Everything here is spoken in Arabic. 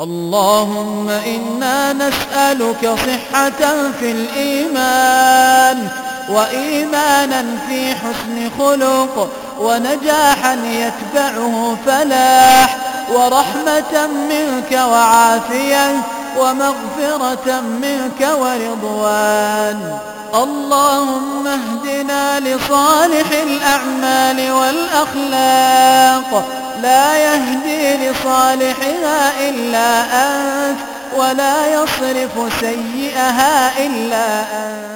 اللهم إنا نسألك صحة في الإيمان وإيمانا في حسن خلق ونجاحا يتبعه فلاح ورحمة منك وعافية ومغفرة منك ورضوان اللهم اهدنا لصالح الأعمال والأخلاق لا يهدي لصالحها إلا أنت ولا يصرف سيئها إلا أنت.